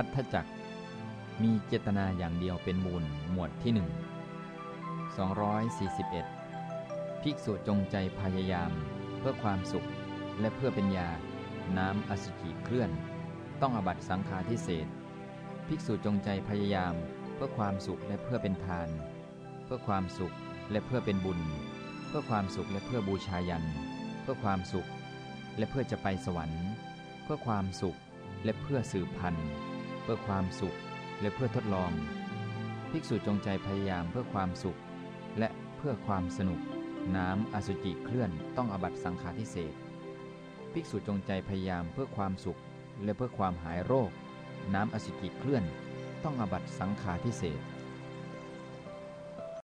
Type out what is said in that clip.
พัทธจักรมีเจตนาอย่างเดียวเป็นมูลหมวดที่หนึ่ง241 ภิกษุจงใจพยายาม เพื่อความสุขและเพื่อเป็นยา น้ำอสุจิเคลื่อน ต้องอบัตสังฆาทิเศษภิกษุจงใจพยายาม เพื่อความสุขและเพื่อเป็นทาน เพื่อความสุขและเพื่อเป็นบุญ เพื่อความสุขและเพื่อบูชายัน เพื่อความสุข และเพื่อจะไปสวรรค์ เพื่อความสุขและเพื่อสืบพันธุ์ พื่อความสุขและเพื่อทดลอง ภิกษุจงใจพยายามเพื่อความสุข และเพื่อความสนุก น้ำอสุจิเคลื่อนต้องอบัตสังฆาทิเศษภิกษุจงใจพยายามเพื่อความสุข และเพื่อความหายโรค น้ำอสุจิเคลื่อน ต้องอบัตสังฆาทิเศษ